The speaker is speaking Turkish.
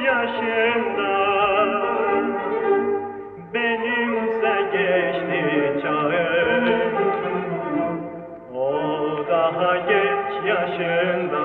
yaşımda benimse geçti çağım o daha genç yaşında.